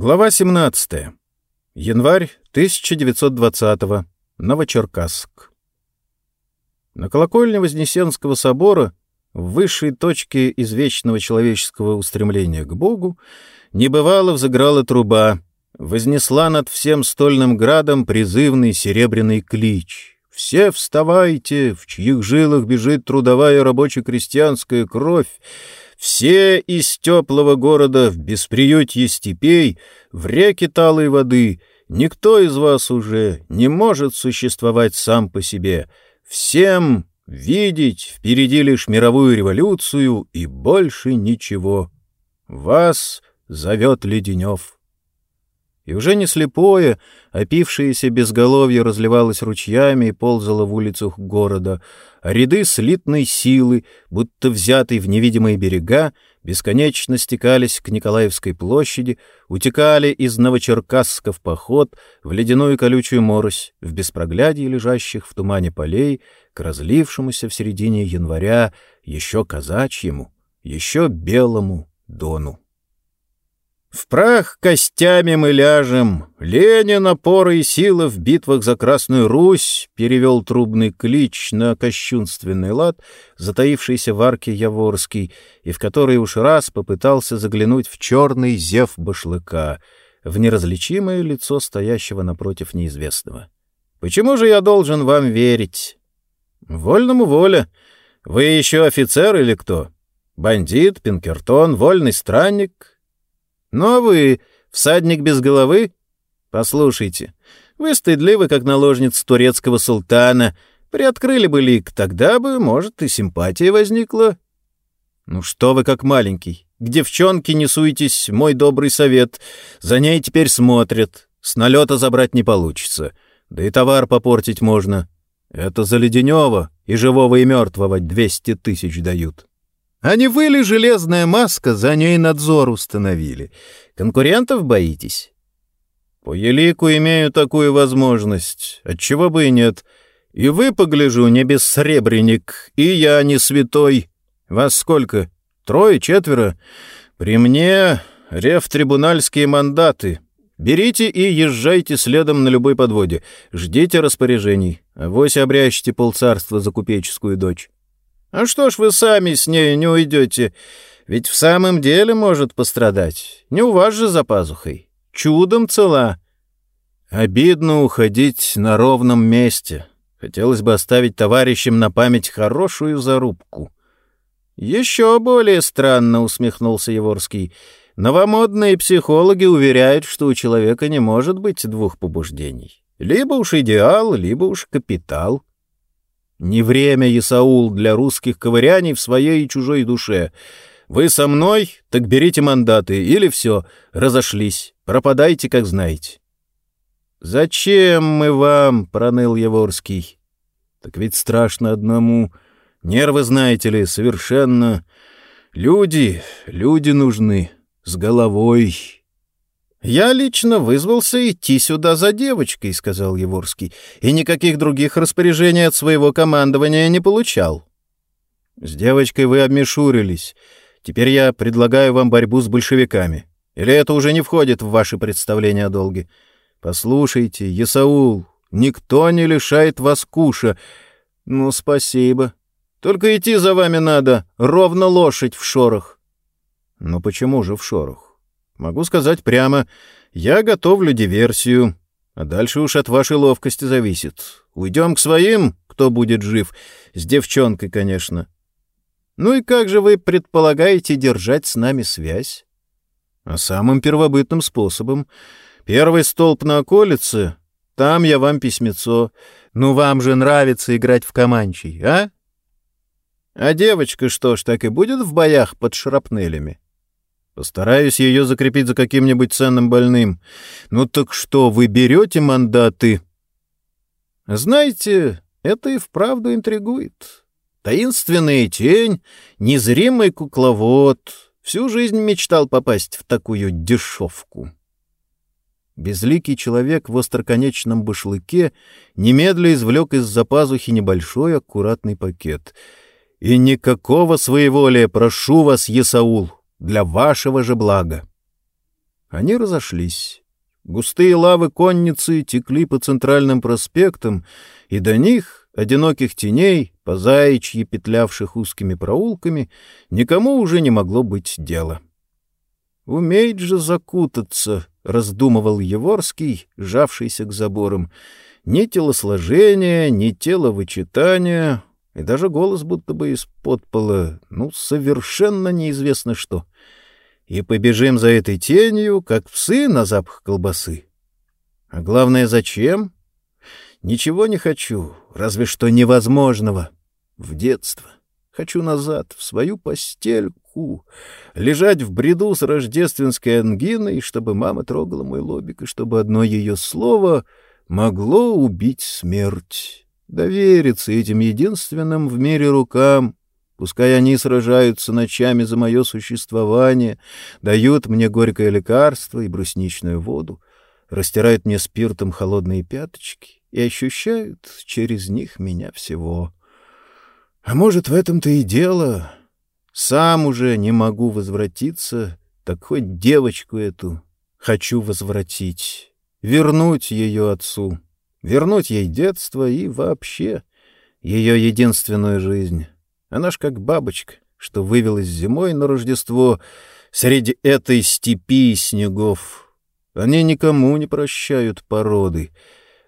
Глава 17. Январь 1920. Новочеркасск. На колокольне Вознесенского собора, в высшей точке извечного человеческого устремления к Богу, небывало взыграла труба, вознесла над всем стольным градом призывный серебряный клич. «Все вставайте, в чьих жилах бежит трудовая рабоче-крестьянская кровь, все из теплого города в бесприютье степей, в реки талой воды, никто из вас уже не может существовать сам по себе. Всем видеть впереди лишь мировую революцию и больше ничего. Вас зовет Леденев и уже не слепое, опившееся безголовье разливалось ручьями и ползало в улицах города, ряды слитной силы, будто взятые в невидимые берега, бесконечно стекались к Николаевской площади, утекали из Новочеркасска в поход, в ледяную колючую морось, в беспроглядье лежащих в тумане полей, к разлившемуся в середине января еще казачьему, еще белому дону. В прах костями мы ляжем, Ленин, опора и сила в битвах за Красную Русь, перевел трубный клич на кощунственный лад, затаившийся в арке Яворский, и в который уж раз попытался заглянуть в черный зев башлыка, в неразличимое лицо стоящего напротив неизвестного. «Почему же я должен вам верить?» «Вольному воля. Вы еще офицер или кто? Бандит, Пинкертон, вольный странник?» Ну а вы всадник без головы? Послушайте, вы стыдливы, как наложница турецкого султана. Приоткрыли бы лик, тогда бы, может, и симпатия возникла. Ну что вы как маленький. К девчонке не суетесь, мой добрый совет. За ней теперь смотрят. С налета забрать не получится. Да и товар попортить можно. Это за Леденева и живого и мертвого двести тысяч дают. А не вы ли, железная маска, за ней надзор установили? Конкурентов боитесь? По елику имею такую возможность. Отчего бы и нет. И вы, погляжу, не бессребренник, и я не святой. Вас сколько? Трое, четверо? При мне рефтрибунальские мандаты. Берите и езжайте следом на любой подводе. Ждите распоряжений. Авось обрящите полцарства за купеческую дочь. А что ж вы сами с ней не уйдете? Ведь в самом деле может пострадать. Не у вас же за пазухой. Чудом цела. Обидно уходить на ровном месте. Хотелось бы оставить товарищам на память хорошую зарубку. Еще более странно, усмехнулся Еворский. Новомодные психологи уверяют, что у человека не может быть двух побуждений. Либо уж идеал, либо уж капитал. Не время, Исаул, для русских ковыряний в своей и чужой душе. Вы со мной, так берите мандаты, или все, разошлись, пропадайте, как знаете. «Зачем мы вам?» — проныл Еворский. «Так ведь страшно одному. Нервы, знаете ли, совершенно... Люди, люди нужны, с головой». «Я лично вызвался идти сюда за девочкой», — сказал Еворский, «и никаких других распоряжений от своего командования не получал». «С девочкой вы обмешурились. Теперь я предлагаю вам борьбу с большевиками. Или это уже не входит в ваши представления о долге? Послушайте, Есаул, никто не лишает вас куша. Ну, спасибо. Только идти за вами надо, ровно лошадь в шорох». «Ну почему же в шорох? Могу сказать прямо, я готовлю диверсию, а дальше уж от вашей ловкости зависит. Уйдем к своим, кто будет жив, с девчонкой, конечно. Ну и как же вы предполагаете держать с нами связь? А самым первобытным способом. Первый столб на околице, там я вам письмецо. Ну вам же нравится играть в команчий, а? А девочка что ж, так и будет в боях под шрапнелями? Постараюсь ее закрепить за каким-нибудь ценным больным. Ну так что, вы берете мандаты? Знаете, это и вправду интригует. Таинственная тень, незримый кукловод. Всю жизнь мечтал попасть в такую дешевку. Безликий человек в остроконечном башлыке немедля извлек из-за пазухи небольшой аккуратный пакет. «И никакого своеволия, прошу вас, Есаул, для вашего же блага. Они разошлись. Густые лавы конницы текли по центральным проспектам, и до них, одиноких теней, по заячьи петлявших узкими проулками, никому уже не могло быть дела. «Умеет же закутаться», — раздумывал Еворский, сжавшийся к заборам. «Ни телосложения, ни теловычитания, и даже голос будто бы из-под пола, ну, совершенно неизвестно что. И побежим за этой тенью, как псы на запах колбасы. А главное, зачем? Ничего не хочу, разве что невозможного. В детство. Хочу назад, в свою постельку, лежать в бреду с рождественской ангиной, чтобы мама трогала мой лобик, и чтобы одно ее слово могло убить смерть довериться этим единственным в мире рукам, пускай они сражаются ночами за мое существование, дают мне горькое лекарство и брусничную воду, растирают мне спиртом холодные пяточки и ощущают через них меня всего. А может, в этом-то и дело. Сам уже не могу возвратиться, так хоть девочку эту хочу возвратить, вернуть ее отцу вернуть ей детство и вообще ее единственную жизнь. Она ж как бабочка, что вывелась зимой на Рождество среди этой степи снегов. Они никому не прощают породы.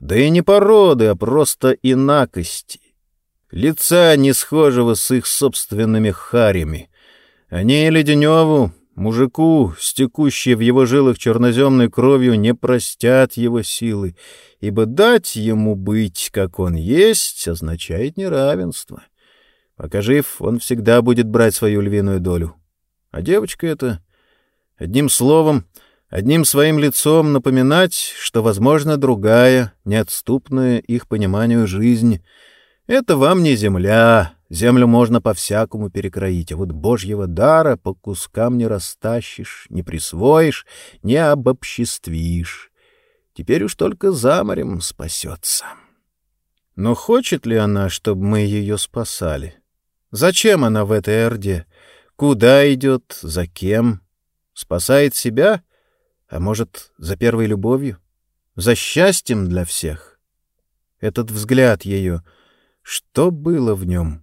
Да и не породы, а просто инакости. Лица не схожего с их собственными харями. Они Леденеву Мужику, стекущие в его жилах черноземной кровью, не простят его силы, ибо дать ему быть, как он есть, означает неравенство. Пока жив, он всегда будет брать свою львиную долю. А девочка эта, одним словом, одним своим лицом напоминать, что, возможно, другая, неотступная их пониманию жизнь — это вам не земля, Землю можно по-всякому перекроить, а вот божьего дара по кускам не растащишь, не присвоишь, не обобществишь. Теперь уж только за морем спасется. Но хочет ли она, чтобы мы ее спасали? Зачем она в этой орде? Куда идет? За кем? Спасает себя? А может, за первой любовью? За счастьем для всех? Этот взгляд ее, что было в нем?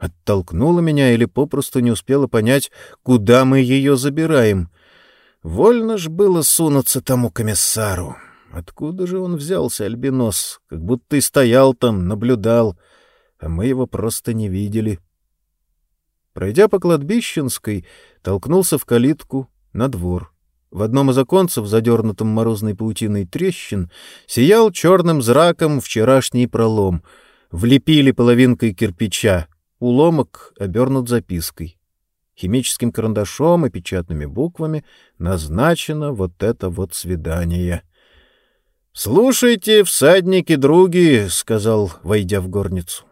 Оттолкнула меня или попросту не успела понять, куда мы ее забираем. Вольно ж было сунуться тому комиссару. Откуда же он взялся, альбинос? Как будто и стоял там, наблюдал, а мы его просто не видели. Пройдя по кладбищенской, толкнулся в калитку на двор. В одном из оконцев, задернутом морозной паутиной трещин, сиял черным зраком вчерашний пролом. Влепили половинкой кирпича, Уломок обернут запиской. Химическим карандашом и печатными буквами назначено вот это вот свидание. «Слушайте, всадники-други», — сказал, войдя в горницу.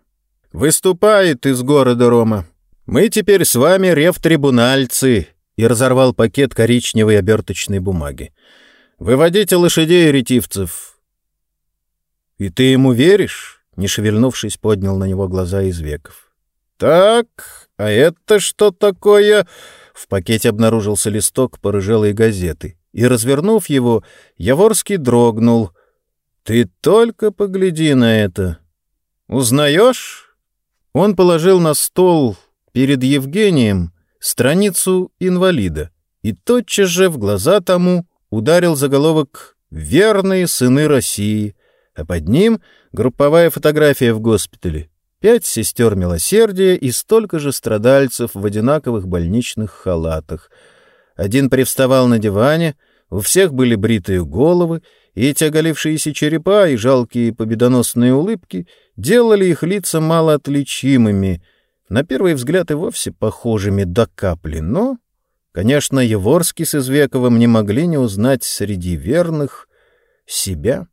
«Выступает из города Рома. Мы теперь с вами рев-трибунальцы», и разорвал пакет коричневой оберточной бумаги. «Выводите лошадей, ретивцев». «И ты ему веришь?» — не шевельнувшись, поднял на него глаза из веков. «Так, а это что такое?» В пакете обнаружился листок порыжелой газеты, и, развернув его, Яворский дрогнул. «Ты только погляди на это! Узнаешь?» Он положил на стол перед Евгением страницу инвалида, и тотчас же в глаза тому ударил заголовок «Верные сыны России», а под ним групповая фотография в госпитале пять сестер милосердия и столько же страдальцев в одинаковых больничных халатах. Один привставал на диване, у всех были бритые головы, и эти оголившиеся черепа и жалкие победоносные улыбки делали их лица малоотличимыми, на первый взгляд и вовсе похожими до капли, но, конечно, Еворский с Извековым не могли не узнать среди верных себя,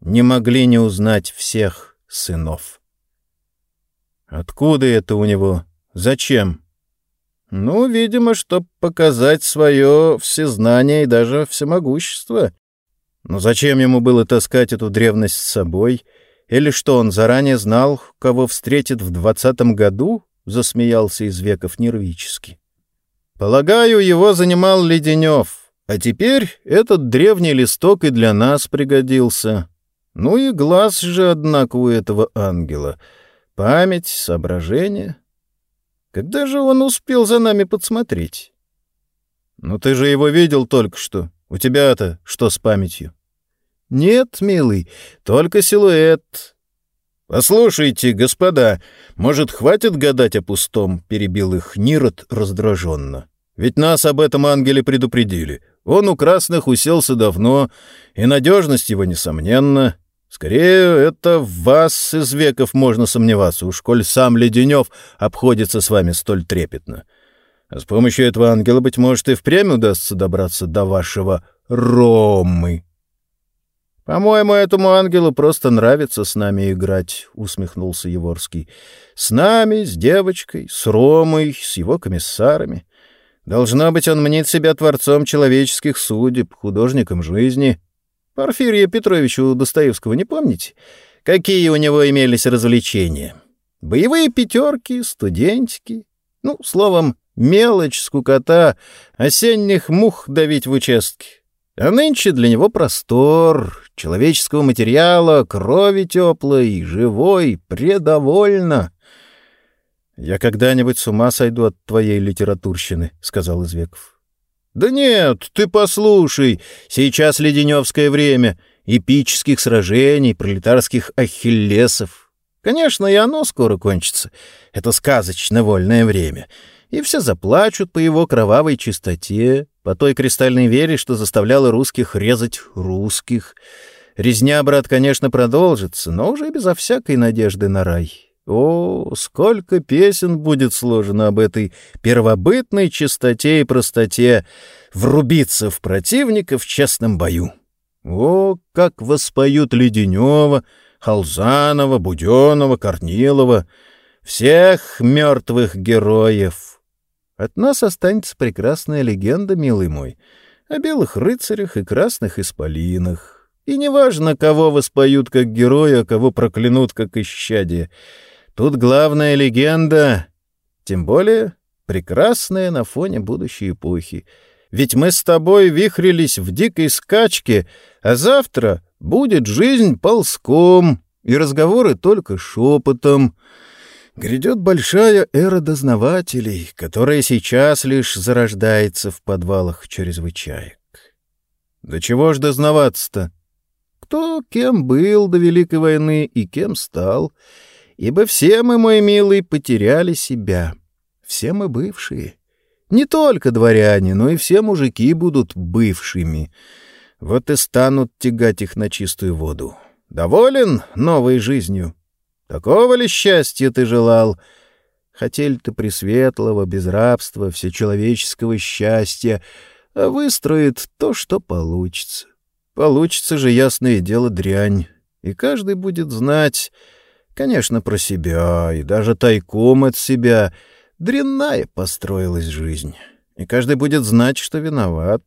не могли не узнать всех сынов. Откуда это у него? Зачем? Ну, видимо, чтобы показать свое всезнание и даже всемогущество. Но зачем ему было таскать эту древность с собой? Или что, он заранее знал, кого встретит в двадцатом году? Засмеялся из веков нервически. Полагаю, его занимал Леденев. А теперь этот древний листок и для нас пригодился. Ну и глаз же, однако, у этого ангела. Память, соображение. Когда же он успел за нами подсмотреть? Ну ты же его видел только что. У тебя-то что с памятью? Нет, милый, только силуэт. Послушайте, господа, может, хватит гадать о пустом, перебил их Нирот раздраженно. Ведь нас об этом ангеле предупредили. Он у красных уселся давно, и надежность его несомненна. Скорее, это в вас из веков можно сомневаться, уж коль сам Леденев обходится с вами столь трепетно. А с помощью этого ангела, быть может, и впрямь удастся добраться до вашего Ромы. — По-моему, этому ангелу просто нравится с нами играть, — усмехнулся Еворский. — С нами, с девочкой, с Ромой, с его комиссарами. Должно быть, он мнит себя творцом человеческих судеб, художником жизни. Порфирия Петровича у Достоевского не помните? Какие у него имелись развлечения? Боевые пятерки, студентики. Ну, словом, мелочь, скукота, осенних мух давить в участке. А нынче для него простор, человеческого материала, крови теплой, живой, предовольно. — Я когда-нибудь с ума сойду от твоей литературщины, — сказал Извеков. — Да нет, ты послушай, сейчас леденевское время, эпических сражений, пролетарских ахиллесов. Конечно, и оно скоро кончится. Это сказочно вольное время. И все заплачут по его кровавой чистоте, по той кристальной вере, что заставляла русских резать русских. Резня, брат, конечно, продолжится, но уже безо всякой надежды на рай. О, сколько песен будет сложено об этой первобытной чистоте и простоте врубиться в противника в честном бою. О, как воспоют Леденева, Халзанова, Буденова, Корнилова, всех мертвых героев — от нас останется прекрасная легенда, милый мой, о белых рыцарях и красных исполинах. И неважно, кого воспоют как героя, а кого проклянут как исчадие. Тут главная легенда, тем более прекрасная на фоне будущей эпохи. Ведь мы с тобой вихрились в дикой скачке, а завтра будет жизнь ползком, и разговоры только шепотом — Грядет большая эра дознавателей, которая сейчас лишь зарождается в подвалах чрезвычаек. Да чего ж дознаваться-то? Кто кем был до Великой войны и кем стал? Ибо все мы, мой милый, потеряли себя. Все мы бывшие. Не только дворяне, но и все мужики будут бывшими. Вот и станут тягать их на чистую воду. Доволен новой жизнью? Такого ли счастья ты желал? Хотели ты пресветлого, без рабства, всечеловеческого счастья, а выстроит то, что получится. Получится же, ясное дело, дрянь, и каждый будет знать, конечно, про себя, и даже тайком от себя. Дрянная построилась жизнь, и каждый будет знать, что виноват.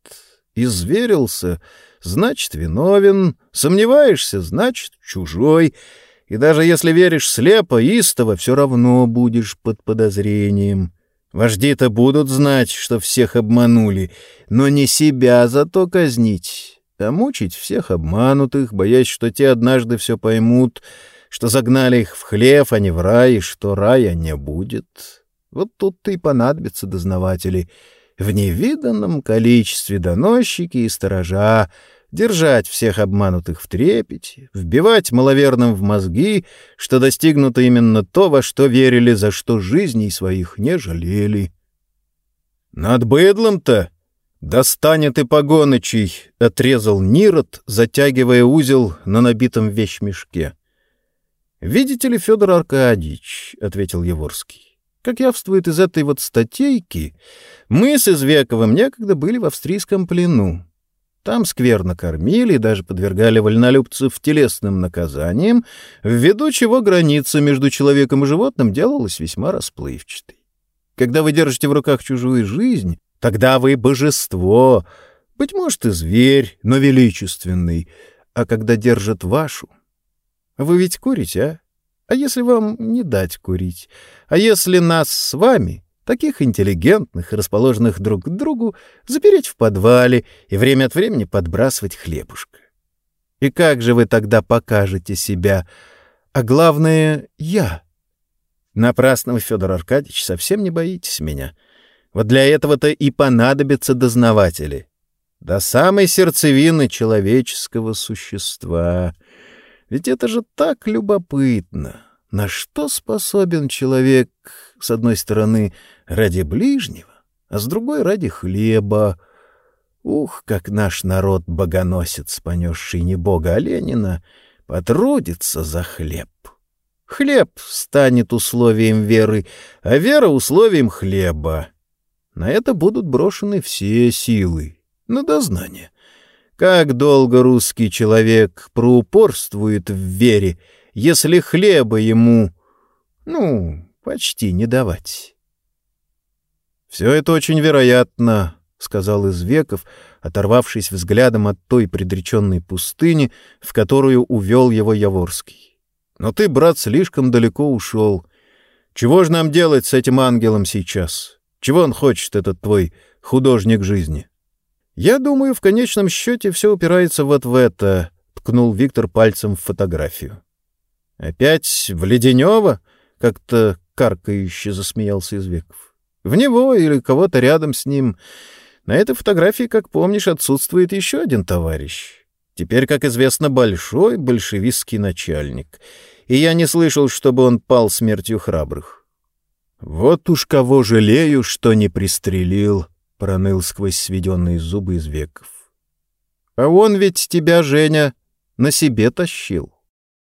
Изверился — значит, виновен, сомневаешься — значит, чужой — и даже если веришь слепо, истово, все равно будешь под подозрением. Вожди-то будут знать, что всех обманули, но не себя зато казнить, а мучить всех обманутых, боясь, что те однажды все поймут, что загнали их в хлев, а не в рай, и что рая не будет. Вот тут-то и понадобятся дознаватели в невиданном количестве доносчики и сторожа, держать всех обманутых в трепете, вбивать маловерным в мозги, что достигнуто именно то, во что верили, за что жизней своих не жалели. «Над быдлом-то достанет и погоночий», — отрезал Нирот, затягивая узел на набитом вещмешке. «Видите ли, Федор Аркадьевич», — ответил Еворский, — «как явствует из этой вот статейки, мы с Извековым некогда были в австрийском плену, там скверно кормили и даже подвергали вольнолюбцев телесным наказаниям, ввиду чего граница между человеком и животным делалась весьма расплывчатой. Когда вы держите в руках чужую жизнь, тогда вы божество, быть может, и зверь, но величественный, а когда держат вашу... Вы ведь курите, а? А если вам не дать курить? А если нас с вами таких интеллигентных расположенных друг к другу, запереть в подвале и время от времени подбрасывать хлебушка. И как же вы тогда покажете себя? А главное — я. Напрасно вы, Федор Аркадьевич, совсем не боитесь меня. Вот для этого-то и понадобятся дознаватели. До самой сердцевины человеческого существа. Ведь это же так любопытно. На что способен человек, с одной стороны, ради ближнего, а с другой — ради хлеба? Ух, как наш народ богоносец, понесший не бога, а Ленина, потрудится за хлеб. Хлеб станет условием веры, а вера — условием хлеба. На это будут брошены все силы, на дознание. Как долго русский человек проупорствует в вере, если хлеба ему, ну, почти не давать? Все это очень вероятно, — сказал Извеков, оторвавшись взглядом от той предреченной пустыни, в которую увел его Яворский. — Но ты, брат, слишком далеко ушел. Чего же нам делать с этим ангелом сейчас? Чего он хочет, этот твой художник жизни? — Я думаю, в конечном счете все упирается вот в это, — ткнул Виктор пальцем в фотографию. — Опять в Леденева? — как-то каркающе засмеялся Извеков. — В него или кого-то рядом с ним — на этой фотографии, как помнишь, отсутствует еще один товарищ. Теперь, как известно, большой большевистский начальник. И я не слышал, чтобы он пал смертью храбрых. «Вот уж кого жалею, что не пристрелил», — проныл сквозь сведенные зубы из веков. «А он ведь тебя, Женя, на себе тащил».